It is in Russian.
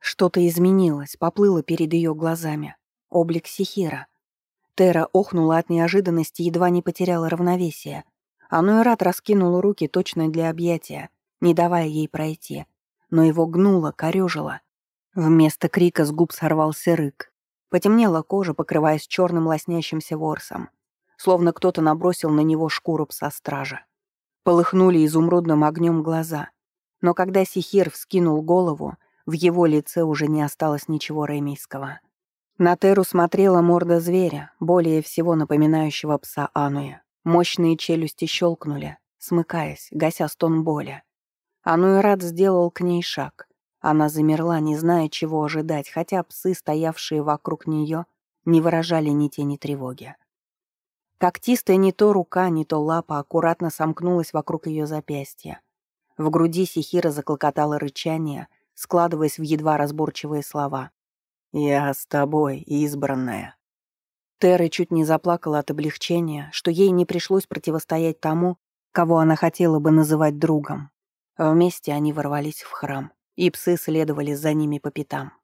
Что-то изменилось, поплыло перед ее глазами. Облик Сихира. Тера охнула от неожиданности, едва не потеряла равновесие. Ануэрат раскинул руки точно для объятия, не давая ей пройти. Но его гнуло, корёжило. Вместо крика с губ сорвался рык. Потемнела кожа, покрываясь черным лоснящимся ворсом. Словно кто-то набросил на него шкуру пса стража. Полыхнули изумрудным огнем глаза. Но когда Сихир вскинул голову, в его лице уже не осталось ничего ремейского. На Теру смотрела морда зверя, более всего напоминающего пса Ануя. Мощные челюсти щелкнули, смыкаясь, гася стон боли. Ануэрат сделал к ней шаг. Она замерла, не зная, чего ожидать, хотя псы, стоявшие вокруг нее, не выражали ни тени тревоги. Когтистая не то рука, не то лапа аккуратно сомкнулась вокруг ее запястья. В груди Сихира заклокотало рычание — складываясь в едва разборчивые слова. «Я с тобой, избранная». Терра чуть не заплакала от облегчения, что ей не пришлось противостоять тому, кого она хотела бы называть другом. Вместе они ворвались в храм, и псы следовали за ними по пятам.